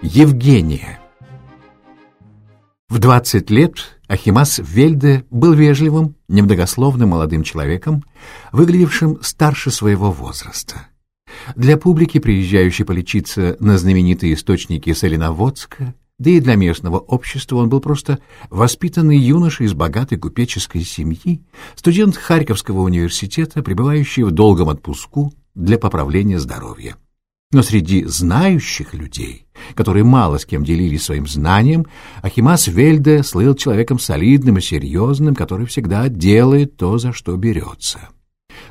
Евгения В 20 лет Ахимас Вельде был вежливым, немногословным молодым человеком, выглядевшим старше своего возраста. Для публики, приезжающей полечиться на знаменитые источники Соленоводска, да и для местного общества он был просто воспитанный юноша из богатой купеческой семьи, студент Харьковского университета, пребывающий в долгом отпуску для поправления здоровья. Но среди знающих людей, которые мало с кем делились своим знанием, Ахимас Вельде слыл человеком солидным и серьезным, который всегда делает то, за что берется.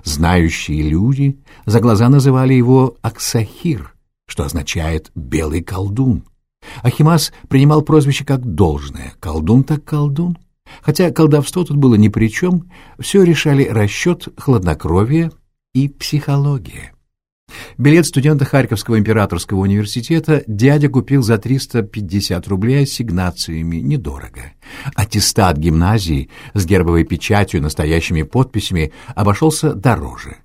Знающие люди за глаза называли его Аксахир, что означает «белый колдун». Ахимас принимал прозвище как должное, колдун так колдун. Хотя колдовство тут было ни при чем, все решали расчет, хладнокровие и психология. Билет студента Харьковского императорского университета дядя купил за 350 рублей ассигнациями, недорого. Аттестат гимназии с гербовой печатью и настоящими подписями обошелся дороже.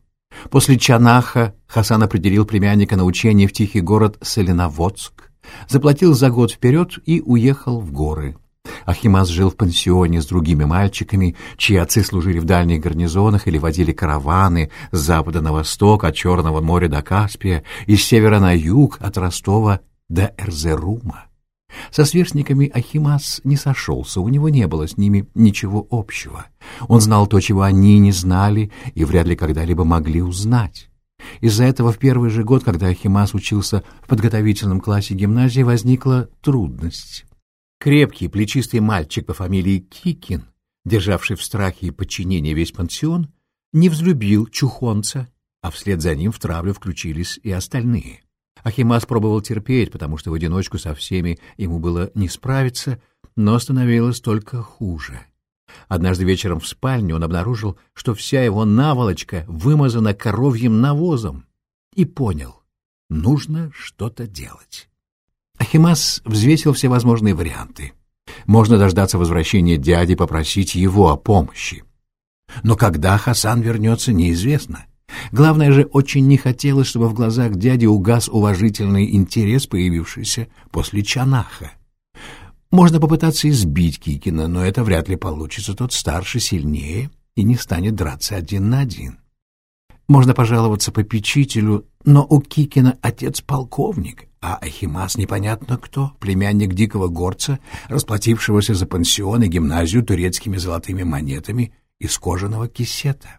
После Чанаха Хасан определил племянника на учение в тихий город Соленоводск, заплатил за год вперед и уехал в горы. Ахимас жил в пансионе с другими мальчиками, чьи отцы служили в дальних гарнизонах или водили караваны с запада на восток, от Черного моря до Каспия, и с севера на юг, от Ростова до Эрзерума. Со сверстниками Ахимас не сошелся, у него не было с ними ничего общего. Он знал то, чего они не знали и вряд ли когда-либо могли узнать. Из-за этого в первый же год, когда Ахимас учился в подготовительном классе гимназии, возникла трудность. Крепкий, плечистый мальчик по фамилии Кикин, державший в страхе и подчинении весь пансион, не взлюбил чухонца, а вслед за ним в травлю включились и остальные. Ахимас пробовал терпеть, потому что в одиночку со всеми ему было не справиться, но становилось только хуже. Однажды вечером в спальне он обнаружил, что вся его наволочка вымазана коровьим навозом, и понял — нужно что-то делать. Ахимас взвесил все возможные варианты. Можно дождаться возвращения дяди, попросить его о помощи. Но когда Хасан вернется, неизвестно. Главное же, очень не хотелось, чтобы в глазах дяди угас уважительный интерес, появившийся после Чанаха. Можно попытаться избить Кикина, но это вряд ли получится. Тот старше, сильнее и не станет драться один на один. Можно пожаловаться попечителю, но у Кикина отец полковник, а Ахимас непонятно кто, племянник дикого горца, расплатившегося за пансион и гимназию турецкими золотыми монетами из кожаного кисета.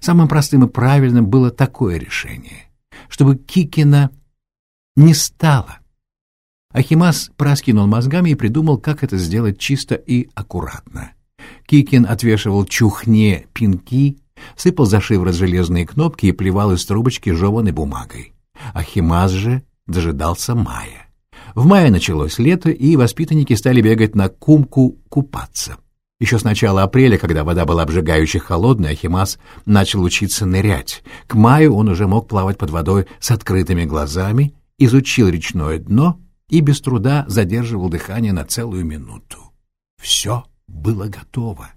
Самым простым и правильным было такое решение, чтобы Кикина не стало — Ахимас проскинул мозгами и придумал, как это сделать чисто и аккуратно. Кикин отвешивал чухне пинки, сыпал за шиворот железные кнопки и плевал из трубочки жеванной бумагой. Ахимас же дожидался мая. В мае началось лето, и воспитанники стали бегать на кумку купаться. Еще с начала апреля, когда вода была обжигающе холодной, Ахимас начал учиться нырять. К маю он уже мог плавать под водой с открытыми глазами, изучил речное дно — и без труда задерживал дыхание на целую минуту. Все было готово.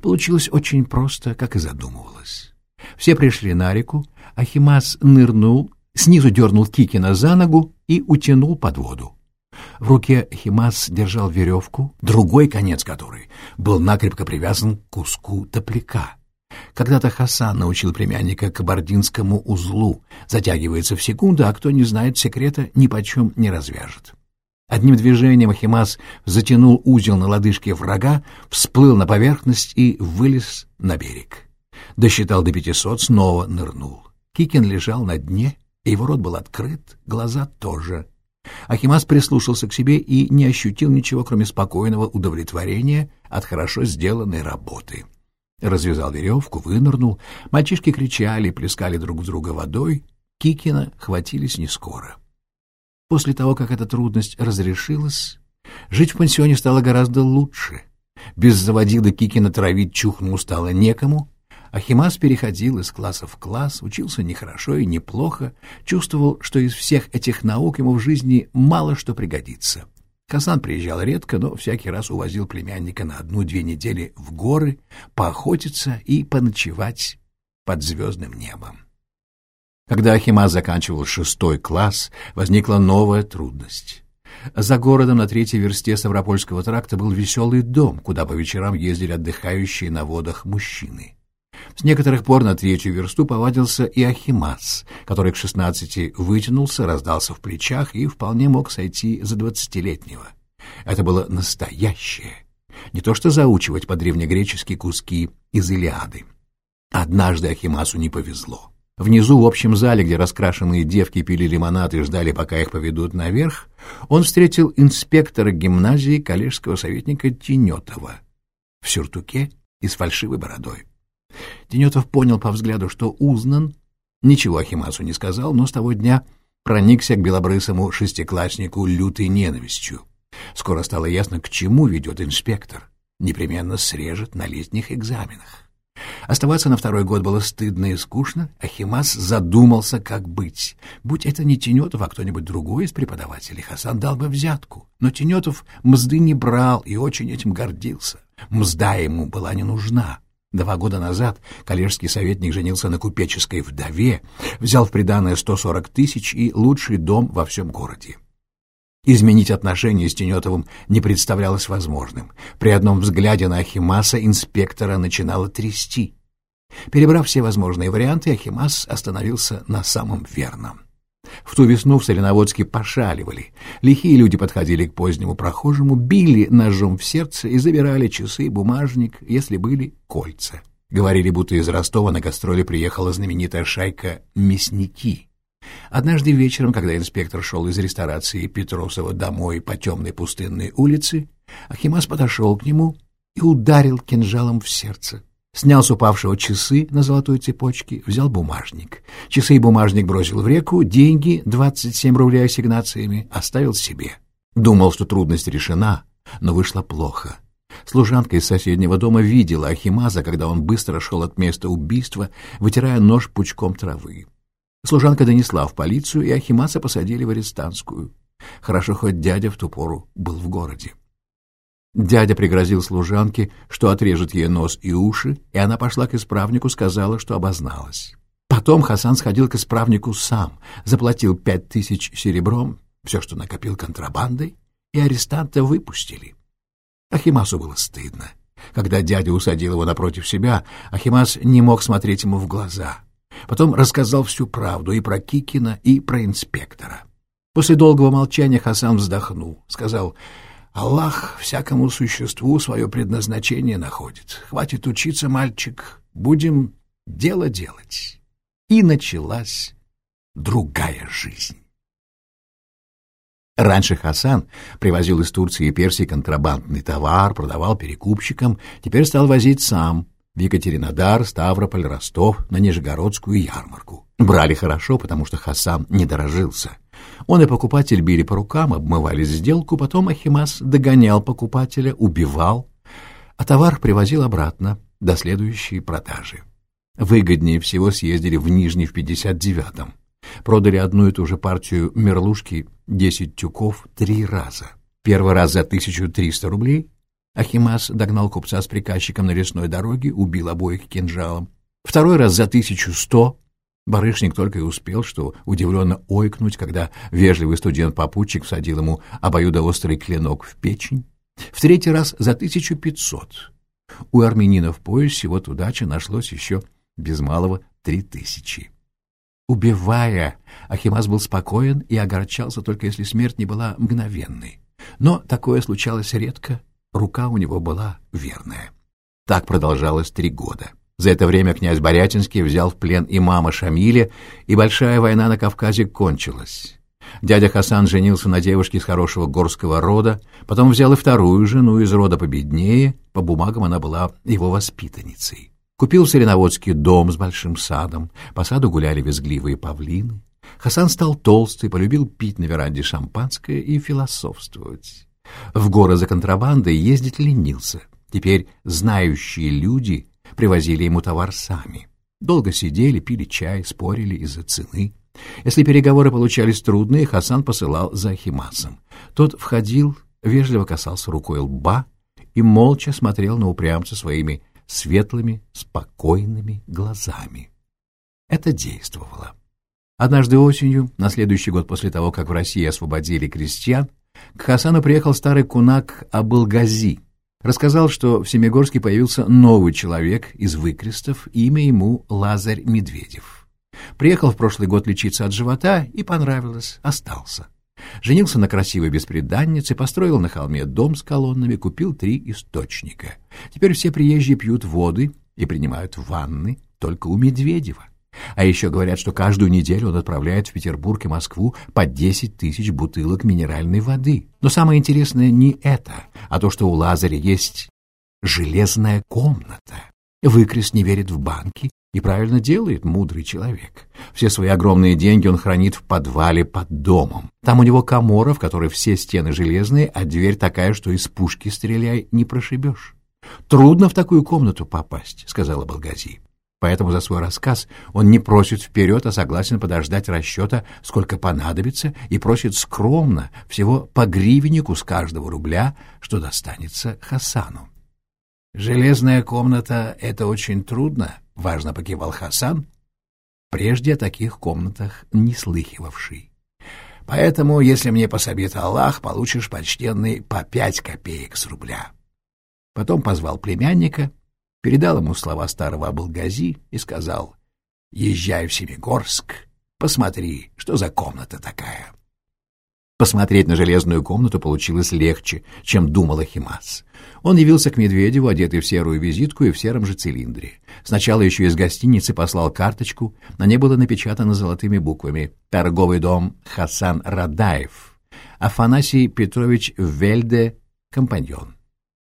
Получилось очень просто, как и задумывалось. Все пришли на реку, Ахимас нырнул, снизу дернул Кикина за ногу и утянул под воду. В руке Химас держал веревку, другой конец которой был накрепко привязан к куску топляка. Когда-то Хасан научил племянника кабардинскому узлу. Затягивается в секунду, а кто не знает секрета, ни почем не развяжет. Одним движением Ахимас затянул узел на лодыжке врага, всплыл на поверхность и вылез на берег. Досчитал до пятисот, снова нырнул. Кикин лежал на дне, его рот был открыт, глаза тоже. Ахимас прислушался к себе и не ощутил ничего, кроме спокойного удовлетворения от хорошо сделанной работы. Развязал веревку, вынырнул. Мальчишки кричали, плескали друг друга водой. Кикина хватились не скоро. После того, как эта трудность разрешилась, жить в пансионе стало гораздо лучше. Без заводила Кикина травить чухну стало некому. Ахимас переходил из класса в класс, учился не хорошо и не плохо, чувствовал, что из всех этих наук ему в жизни мало что пригодится. Касан приезжал редко, но всякий раз увозил племянника на одну-две недели в горы, поохотиться и поночевать под звездным небом. Когда Ахимаз заканчивал шестой класс, возникла новая трудность. За городом на третьей версте Ставропольского тракта был веселый дом, куда по вечерам ездили отдыхающие на водах мужчины. С некоторых пор на третью версту повадился и Ахимас, который к шестнадцати вытянулся, раздался в плечах и вполне мог сойти за двадцатилетнего. Это было настоящее. Не то что заучивать по-древнегречески куски из Илиады. Однажды Ахимасу не повезло. Внизу, в общем зале, где раскрашенные девки пили лимонад и ждали, пока их поведут наверх, он встретил инспектора гимназии коллежского советника Тенетова в сюртуке и с фальшивой бородой. Тенетов понял по взгляду, что узнан, ничего Ахимасу не сказал, но с того дня проникся к белобрысому шестикласснику лютой ненавистью. Скоро стало ясно, к чему ведет инспектор. Непременно срежет на летних экзаменах. Оставаться на второй год было стыдно и скучно, а Химас задумался, как быть. Будь это не Тенетов, а кто-нибудь другой из преподавателей, Хасан дал бы взятку. Но Тенетов мзды не брал и очень этим гордился. Мзда ему была не нужна. Два года назад коллежский советник женился на купеческой вдове, взял в приданое 140 тысяч и лучший дом во всем городе. Изменить отношения с Тенетовым не представлялось возможным. При одном взгляде на Ахимаса инспектора начинало трясти. Перебрав все возможные варианты, Ахимас остановился на самом верном. В ту весну в Соленоводске пошаливали. Лихие люди подходили к позднему прохожему, били ножом в сердце и забирали часы, бумажник, если были кольца. Говорили, будто из Ростова на гастроли приехала знаменитая шайка «Мясники». Однажды вечером, когда инспектор шел из ресторации Петросова домой по темной пустынной улице, Ахимас подошел к нему и ударил кинжалом в сердце. Снял с упавшего часы на золотой цепочке, взял бумажник. Часы и бумажник бросил в реку, деньги, 27 рублей ассигнациями, оставил себе. Думал, что трудность решена, но вышло плохо. Служанка из соседнего дома видела Ахимаза, когда он быстро шел от места убийства, вытирая нож пучком травы. Служанка донесла в полицию, и Ахимаса посадили в арестантскую. Хорошо, хоть дядя в ту пору был в городе. Дядя пригрозил служанке, что отрежет ей нос и уши, и она пошла к исправнику, сказала, что обозналась. Потом Хасан сходил к исправнику сам, заплатил пять тысяч серебром, все, что накопил контрабандой, и арестанта выпустили. Ахимасу было стыдно. Когда дядя усадил его напротив себя, Ахимас не мог смотреть ему в глаза. Потом рассказал всю правду и про Кикина, и про инспектора. После долгого молчания Хасан вздохнул, сказал, «Аллах всякому существу свое предназначение находит. Хватит учиться, мальчик, будем дело делать». И началась другая жизнь. Раньше Хасан привозил из Турции и Персии контрабандный товар, продавал перекупщикам, теперь стал возить сам, в Екатеринодар, Ставрополь, Ростов, на Нижегородскую ярмарку. Брали хорошо, потому что Хасан не дорожился. Он и покупатель били по рукам, обмывали сделку, потом Ахимас догонял покупателя, убивал, а товар привозил обратно до следующей продажи. Выгоднее всего съездили в Нижний в 59-м. Продали одну и ту же партию мерлушки 10 тюков три раза. Первый раз за 1300 рублей, Ахимас догнал купца с приказчиком на лесной дороге, убил обоих кинжалом. Второй раз за тысячу сто. Барышник только и успел, что удивленно ойкнуть, когда вежливый студент-попутчик всадил ему обоюдоострый клинок в печень. В третий раз за тысячу пятьсот. У армянина в поясе вот удача нашлось еще без малого три тысячи. Убивая, Ахимас был спокоен и огорчался только если смерть не была мгновенной. Но такое случалось редко Рука у него была верная. Так продолжалось три года. За это время князь Борятинский взял в плен имама Шамиля, и большая война на Кавказе кончилась. Дядя Хасан женился на девушке из хорошего горского рода, потом взял и вторую жену из рода победнее, по бумагам она была его воспитанницей. Купил Селеноводский дом с большим садом, по саду гуляли визгливые павлины. Хасан стал толстый, полюбил пить на веранде шампанское и философствовать. В горы за контрабандой ездить ленился. Теперь знающие люди привозили ему товар сами. Долго сидели, пили чай, спорили из-за цены. Если переговоры получались трудные, Хасан посылал за Ахимасом. Тот входил, вежливо касался рукой лба и молча смотрел на упрямца своими светлыми, спокойными глазами. Это действовало. Однажды осенью, на следующий год после того, как в России освободили крестьян, к Хасану приехал старый кунак Абылгази. Рассказал, что в Семигорске появился новый человек из выкрестов, имя ему Лазарь Медведев. Приехал в прошлый год лечиться от живота и понравилось, остался. Женился на красивой беспреданнице, построил на холме дом с колоннами, купил три источника. Теперь все приезжие пьют воды и принимают ванны только у Медведева. А еще говорят, что каждую неделю он отправляет в Петербург и Москву по 10 тысяч бутылок минеральной воды. Но самое интересное не это, а то, что у Лазаря есть железная комната. Выкрест не верит в банки и правильно делает мудрый человек. Все свои огромные деньги он хранит в подвале под домом. Там у него комора, в которой все стены железные, а дверь такая, что из пушки стреляй не прошибешь. «Трудно в такую комнату попасть», — сказала Балгази. Поэтому за свой рассказ он не просит вперед, а согласен подождать расчета, сколько понадобится, и просит скромно, всего по гривеннику с каждого рубля, что достанется Хасану. «Железная комната — это очень трудно», — важно покивал Хасан, прежде о таких комнатах не слыхивавший. «Поэтому, если мне пособит Аллах, получишь, почтенный, по пять копеек с рубля». Потом позвал племянника — передал ему слова старого Абылгази и сказал «Езжай в Семигорск, посмотри, что за комната такая». Посмотреть на железную комнату получилось легче, чем думал Ахимас. Он явился к Медведеву, одетый в серую визитку и в сером же цилиндре. Сначала еще из гостиницы послал карточку, на ней было напечатано золотыми буквами «Торговый дом Хасан Радаев», Афанасий Петрович Вельде, компаньон.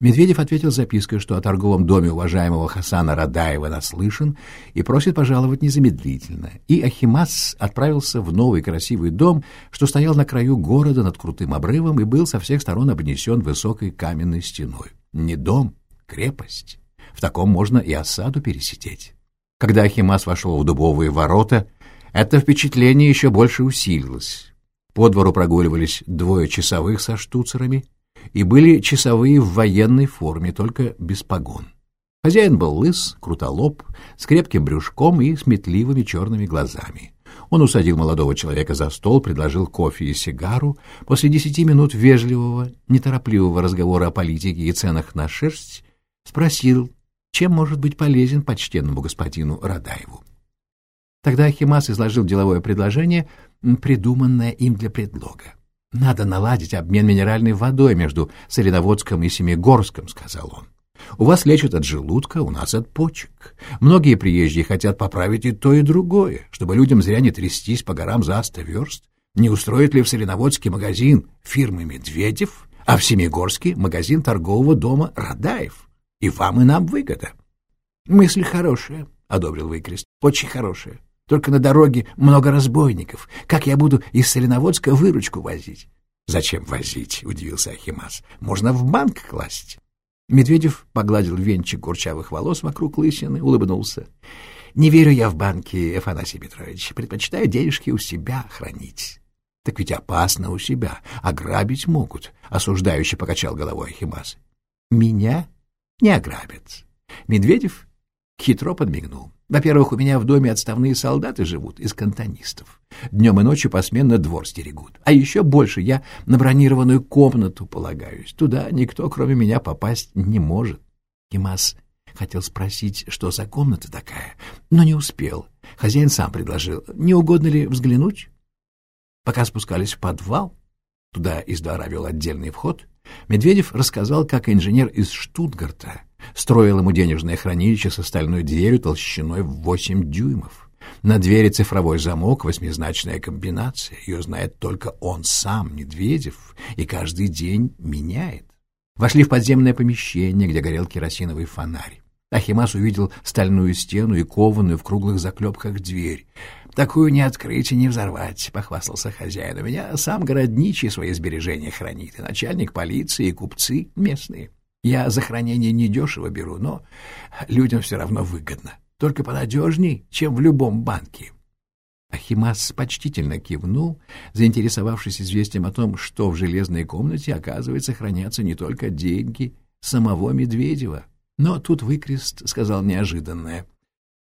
Медведев ответил запиской, что о торговом доме уважаемого Хасана Радаева наслышан и просит пожаловать незамедлительно. И Ахимас отправился в новый красивый дом, что стоял на краю города над крутым обрывом и был со всех сторон обнесен высокой каменной стеной. Не дом, крепость. В таком можно и осаду пересидеть. Когда Ахимас вошел в дубовые ворота, это впечатление еще больше усилилось. По двору прогуливались двое часовых со штуцерами — и были часовые в военной форме, только без погон. Хозяин был лыс, крутолоб, с крепким брюшком и сметливыми черными глазами. Он усадил молодого человека за стол, предложил кофе и сигару. После десяти минут вежливого, неторопливого разговора о политике и ценах на шерсть спросил, чем может быть полезен почтенному господину Радаеву. Тогда Ахимас изложил деловое предложение, придуманное им для предлога. «Надо наладить обмен минеральной водой между Соленоводском и Семигорском», — сказал он. «У вас лечат от желудка, у нас от почек. Многие приезжие хотят поправить и то, и другое, чтобы людям зря не трястись по горам за сто верст. Не устроит ли в Соленоводске магазин фирмы «Медведев», а в Семигорске магазин торгового дома «Радаев»? И вам, и нам выгода». «Мысль хорошая», — одобрил Выкрест, — «очень хорошая. Только на дороге много разбойников. Как я буду из Соленоводска выручку возить? — Зачем возить? — удивился Ахимас. — Можно в банк класть. Медведев погладил венчик курчавых волос вокруг лысины, улыбнулся. — Не верю я в банки, Афанасий Петрович. Предпочитаю денежки у себя хранить. — Так ведь опасно у себя. Ограбить могут, — осуждающе покачал головой Ахимас. — Меня не ограбят. Медведев хитро подмигнул. Во-первых, у меня в доме отставные солдаты живут из кантонистов. Днем и ночью посменно двор стерегут. А еще больше я на бронированную комнату полагаюсь. Туда никто, кроме меня, попасть не может. Кимас хотел спросить, что за комната такая, но не успел. Хозяин сам предложил, не угодно ли взглянуть? Пока спускались в подвал, туда из двора вел отдельный вход, Медведев рассказал, как инженер из Штутгарта Строил ему денежное хранилище с стальной дверью толщиной в восемь дюймов. На двери цифровой замок, восьмизначная комбинация. Ее знает только он сам, Медведев, и каждый день меняет. Вошли в подземное помещение, где горел керосиновый фонарь. Ахимас увидел стальную стену и кованую в круглых заклепках дверь. «Такую не открыть и не взорвать», — похвастался хозяин. «У меня сам городничий свои сбережения хранит, и начальник полиции, и купцы местные». Я за хранение недешево беру, но людям все равно выгодно. Только понадежней, чем в любом банке. Ахимас почтительно кивнул, заинтересовавшись известием о том, что в железной комнате, оказывается, хранятся не только деньги самого Медведева. Но тут выкрест сказал неожиданное.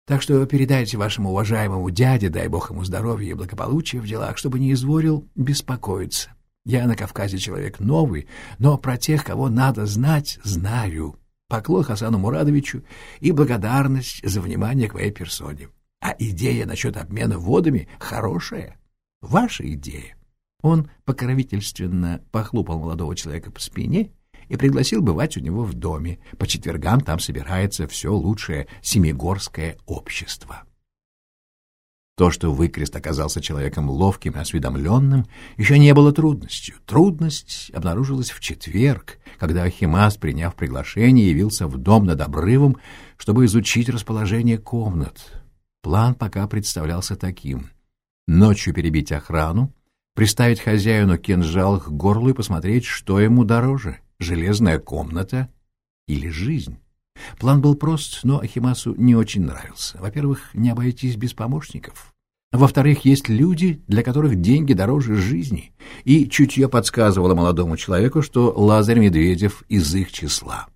Так что передайте вашему уважаемому дяде, дай бог ему здоровья и благополучия в делах, чтобы не изволил беспокоиться. Я на Кавказе человек новый, но про тех, кого надо знать, знаю. Поклон Хасану Мурадовичу и благодарность за внимание к моей персоне. А идея насчет обмена водами хорошая. Ваша идея. Он покровительственно похлопал молодого человека по спине и пригласил бывать у него в доме. По четвергам там собирается все лучшее семигорское общество. То, что Выкрест оказался человеком ловким и осведомленным, еще не было трудностью. Трудность обнаружилась в четверг, когда Ахимас, приняв приглашение, явился в дом над обрывом, чтобы изучить расположение комнат. План пока представлялся таким. Ночью перебить охрану, приставить хозяину кинжал к горлу и посмотреть, что ему дороже — железная комната или жизнь. План был прост, но Ахимасу не очень нравился. Во-первых, не обойтись без помощников. Во-вторых, есть люди, для которых деньги дороже жизни, и чутье подсказывало молодому человеку, что Лазарь Медведев из их числа.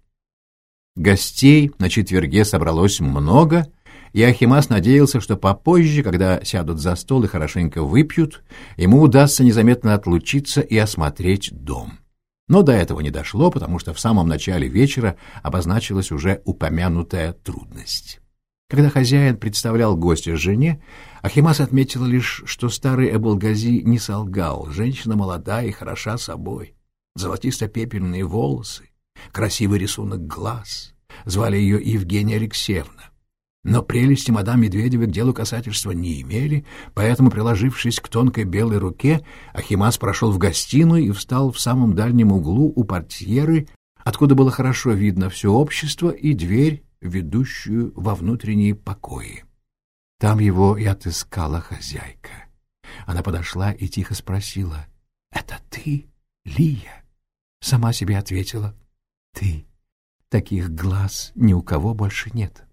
Гостей на четверге собралось много, и Ахимас надеялся, что попозже, когда сядут за стол и хорошенько выпьют, ему удастся незаметно отлучиться и осмотреть дом. Но до этого не дошло, потому что в самом начале вечера обозначилась уже упомянутая трудность. Когда хозяин представлял гостя жене, Ахимас отметил лишь, что старый Эболгази не солгал. Женщина молодая и хороша собой. Золотисто-пепельные волосы, красивый рисунок глаз. Звали ее Евгения Алексеевна. Но прелести мадам Медведевой к делу касательства не имели, поэтому, приложившись к тонкой белой руке, Ахимас прошел в гостиную и встал в самом дальнем углу у портьеры, откуда было хорошо видно все общество и дверь, ведущую во внутренние покои. Там его и отыскала хозяйка. Она подошла и тихо спросила, «Это ты, Лия?» Сама себе ответила, «Ты. Таких глаз ни у кого больше нет».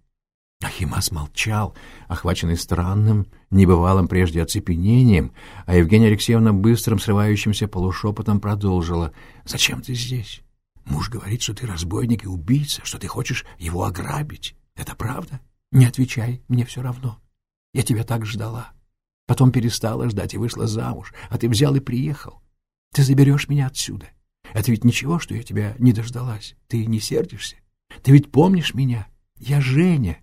Ахимас молчал, охваченный странным, небывалым прежде оцепенением, а Евгения Алексеевна быстрым срывающимся полушепотом продолжила. «Зачем ты здесь? Муж говорит, что ты разбойник и убийца, что ты хочешь его ограбить. Это правда? Не отвечай, мне все равно. Я тебя так ждала. Потом перестала ждать и вышла замуж, а ты взял и приехал. Ты заберешь меня отсюда. Это ведь ничего, что я тебя не дождалась. Ты не сердишься? Ты ведь помнишь меня? Я Женя,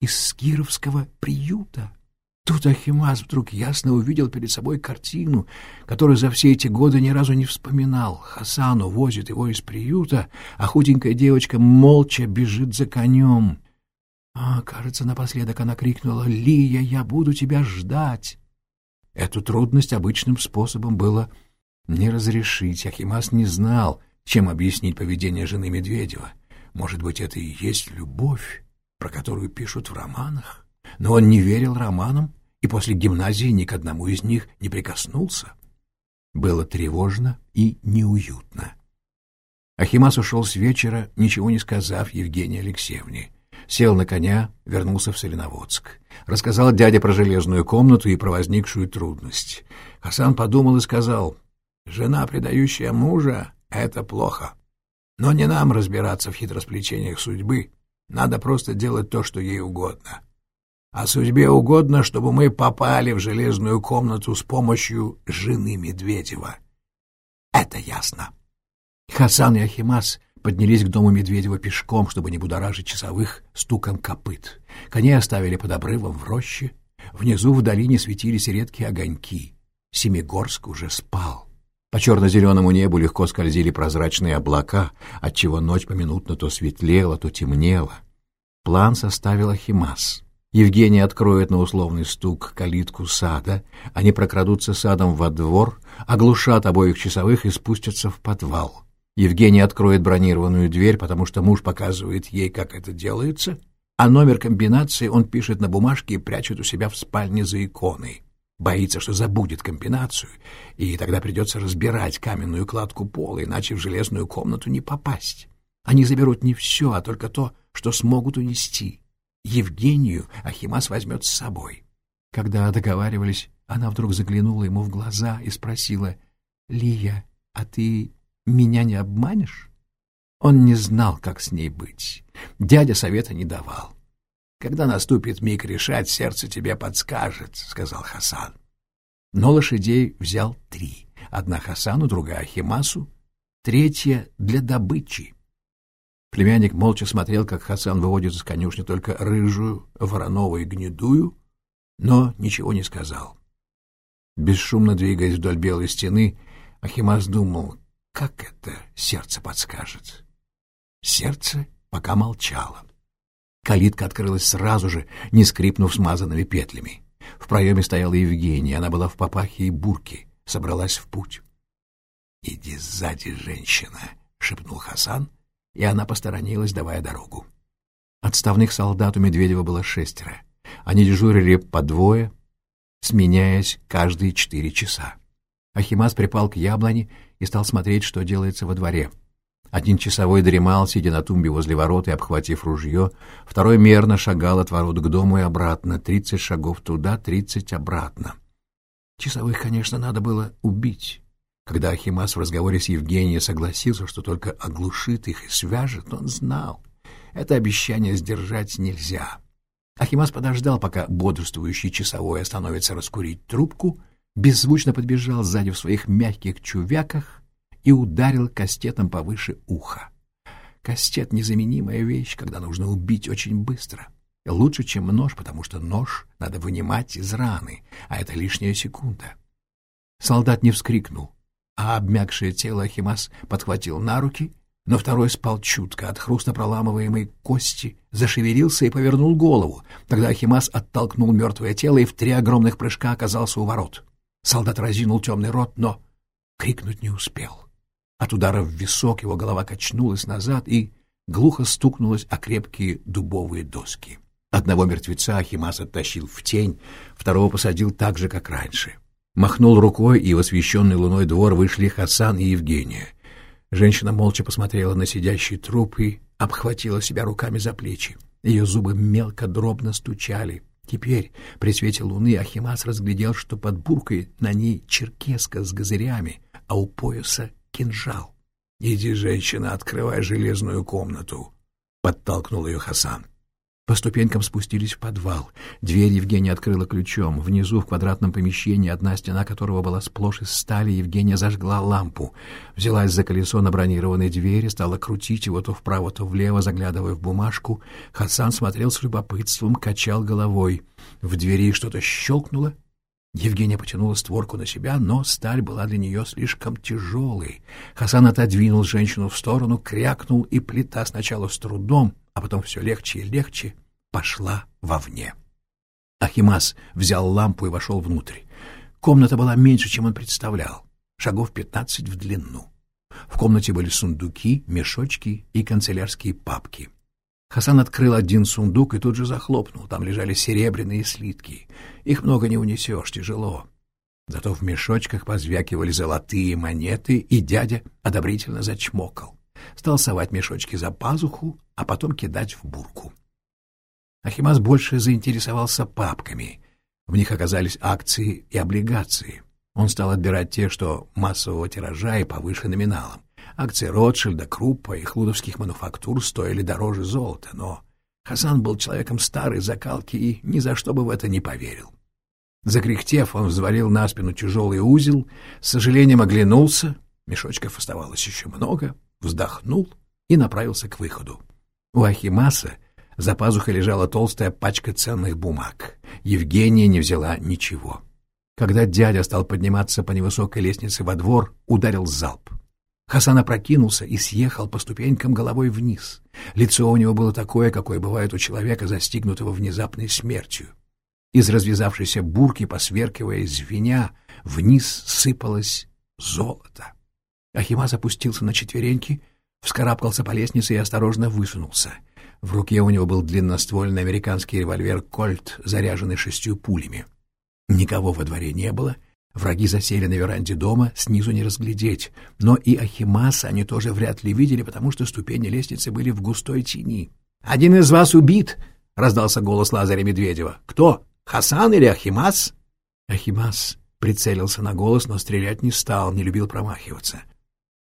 из Скировского приюта. Тут Ахимаз вдруг ясно увидел перед собой картину, которую за все эти годы ни разу не вспоминал. Хасану возит его из приюта, а худенькая девочка молча бежит за конем. А, кажется, напоследок она крикнула «Лия, я буду тебя ждать!» Эту трудность обычным способом было не разрешить. Ахимас не знал, чем объяснить поведение жены Медведева. Может быть, это и есть любовь? Про которую пишут в романах. Но он не верил романам и после гимназии ни к одному из них не прикоснулся. Было тревожно и неуютно. Ахимас ушел с вечера, ничего не сказав Евгении Алексеевне. Сел на коня, вернулся в Соленоводск. Рассказал дяде про железную комнату и про возникшую трудность. Хасан подумал и сказал, «Жена, предающая мужа, — это плохо. Но не нам разбираться в хитросплетениях судьбы. Надо просто делать то, что ей угодно. А судьбе угодно, чтобы мы попали в железную комнату с помощью жены Медведева. Это ясно. Хасан и Ахимас поднялись к дому Медведева пешком, чтобы не будоражить часовых стуком копыт. Коней оставили под обрывом в роще. Внизу в долине светились редкие огоньки. Семигорск уже спал. По черно-зеленому небу легко скользили прозрачные облака, отчего ночь поминутно то светлела, то темнела. План составил Ахимас. Евгений откроет на условный стук калитку сада, они прокрадутся садом во двор, оглушат обоих часовых и спустятся в подвал. Евгений откроет бронированную дверь, потому что муж показывает ей, как это делается, а номер комбинации он пишет на бумажке и прячет у себя в спальне за иконой. Боится, что забудет комбинацию, и тогда придется разбирать каменную кладку пола, иначе в железную комнату не попасть. Они заберут не все, а только то, что смогут унести. Евгению Ахимас возьмет с собой. Когда договаривались, она вдруг заглянула ему в глаза и спросила, «Лия, а ты меня не обманешь?» Он не знал, как с ней быть. Дядя совета не давал. Когда наступит миг решать, сердце тебе подскажет, — сказал Хасан. Но лошадей взял три. Одна Хасану, другая Ахимасу, третья для добычи. Племянник молча смотрел, как Хасан выводит из конюшни только рыжую, вороновую и гнедую, но ничего не сказал. Бесшумно двигаясь вдоль белой стены, Ахимас думал, как это сердце подскажет. Сердце пока молчало. Калитка открылась сразу же, не скрипнув смазанными петлями. В проеме стояла Евгения, она была в папахе и бурке, собралась в путь. — Иди сзади, женщина, — шепнул Хасан, и она посторонилась, давая дорогу. Отставных солдат у Медведева было шестеро. Они дежурили по двое, сменяясь каждые четыре часа. Ахимас припал к яблоне и стал смотреть, что делается во дворе. Один часовой дремал, сидя на тумбе возле ворот и обхватив ружье, второй мерно шагал от ворот к дому и обратно, тридцать шагов туда, тридцать обратно. Часовых, конечно, надо было убить. Когда Ахимас в разговоре с Евгенией согласился, что только оглушит их и свяжет, он знал, это обещание сдержать нельзя. Ахимас подождал, пока бодрствующий часовой остановится раскурить трубку, беззвучно подбежал сзади в своих мягких чувяках и ударил кастетом повыше уха. Кастет — незаменимая вещь, когда нужно убить очень быстро. Лучше, чем нож, потому что нож надо вынимать из раны, а это лишняя секунда. Солдат не вскрикнул, а обмякшее тело Ахимас подхватил на руки но второй спал чутко от хруста проламываемой кости, зашевелился и повернул голову. Тогда Ахимас оттолкнул мертвое тело и в три огромных прыжка оказался у ворот. Солдат разинул темный рот, но крикнуть не успел. От удара в висок его голова качнулась назад и глухо стукнулась о крепкие дубовые доски. Одного мертвеца Ахимас оттащил в тень, второго посадил так же, как раньше. Махнул рукой, и в освещенный луной двор вышли Хасан и Евгения. Женщина молча посмотрела на сидящий труп и обхватила себя руками за плечи. Ее зубы мелко дробно стучали. Теперь, при свете луны, Ахимас разглядел, что под буркой на ней черкеска с газырями, а у пояса кинжал. — Иди, женщина, открывай железную комнату, — подтолкнул ее Хасан. По ступенькам спустились в подвал. Дверь Евгения открыла ключом. Внизу, в квадратном помещении, одна стена которого была сплошь из стали, Евгения зажгла лампу. Взялась за колесо на бронированной двери, стала крутить его то вправо, то влево, заглядывая в бумажку. Хасан смотрел с любопытством, качал головой. В двери что-то щелкнуло. Евгения потянула створку на себя, но сталь была для нее слишком тяжелой. Хасан отодвинул женщину в сторону, крякнул, и плита сначала с трудом, а потом все легче и легче пошла вовне. Ахимас взял лампу и вошел внутрь. Комната была меньше, чем он представлял, шагов пятнадцать в длину. В комнате были сундуки, мешочки и канцелярские папки. Хасан открыл один сундук и тут же захлопнул. Там лежали серебряные слитки. Их много не унесешь, тяжело. Зато в мешочках позвякивали золотые монеты, и дядя одобрительно зачмокал стал совать мешочки за пазуху, а потом кидать в бурку. Ахимас больше заинтересовался папками. В них оказались акции и облигации. Он стал отбирать те, что массового тиража и повыше номиналом. Акции Ротшильда, Круппа и хлудовских мануфактур стоили дороже золота, но Хасан был человеком старой закалки и ни за что бы в это не поверил. Закряхтев, он взвалил на спину тяжелый узел, с сожалением оглянулся, мешочков оставалось еще много — вздохнул и направился к выходу. У Ахимаса за пазухой лежала толстая пачка ценных бумаг. Евгения не взяла ничего. Когда дядя стал подниматься по невысокой лестнице во двор, ударил залп. Хасан опрокинулся и съехал по ступенькам головой вниз. Лицо у него было такое, какое бывает у человека, застигнутого внезапной смертью. Из развязавшейся бурки, посверкивая звеня, вниз сыпалось золото. Ахимас опустился на четвереньки, вскарабкался по лестнице и осторожно высунулся. В руке у него был длинноствольный американский револьвер «Кольт», заряженный шестью пулями. Никого во дворе не было, враги засели на веранде дома, снизу не разглядеть, но и Ахимаса они тоже вряд ли видели, потому что ступени лестницы были в густой тени. «Один из вас убит!» — раздался голос Лазаря Медведева. «Кто? Хасан или Ахимас?» Ахимас прицелился на голос, но стрелять не стал, не любил промахиваться.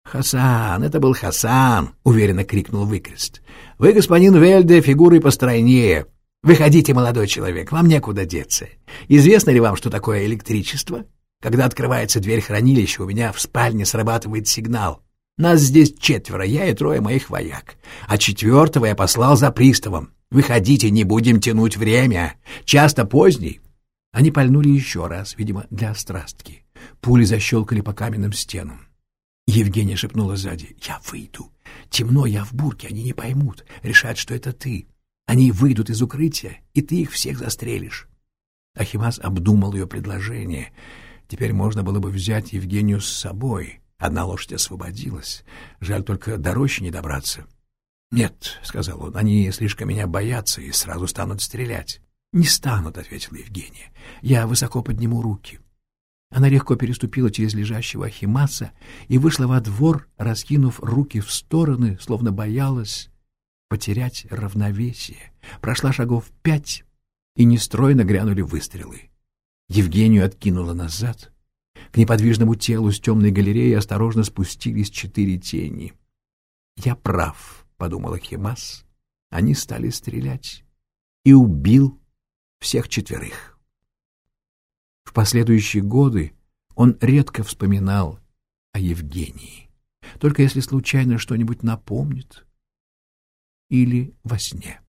«Хасан! Это был Хасан!» — уверенно крикнул выкрест. «Вы, господин Вельде, фигурой постройнее. Выходите, молодой человек, вам некуда деться. Известно ли вам, что такое электричество?» Когда открывается дверь хранилища, у меня в спальне срабатывает сигнал. Нас здесь четверо, я и трое моих вояк. А четвертого я послал за приставом. Выходите, не будем тянуть время. Часто поздний. Они пальнули еще раз, видимо, для острастки. Пули защелкали по каменным стенам. Евгения шепнула сзади. «Я выйду. Темно, я в бурке, они не поймут. Решат, что это ты. Они выйдут из укрытия, и ты их всех застрелишь». Ахимас обдумал ее предложение. Теперь можно было бы взять Евгению с собой. Одна лошадь освободилась. Жаль только до рощи не добраться. «Нет», — сказал он, — «они слишком меня боятся и сразу станут стрелять». «Не станут», — ответила Евгения. «Я высоко подниму руки». Она легко переступила через лежащего Ахимаса и вышла во двор, раскинув руки в стороны, словно боялась потерять равновесие. Прошла шагов пять, и нестройно грянули выстрелы. Евгению откинула назад. К неподвижному телу с темной галереи осторожно спустились четыре тени. «Я прав», — подумала Химас. Они стали стрелять. И убил всех четверых. В последующие годы он редко вспоминал о Евгении, только если случайно что-нибудь напомнит или во сне.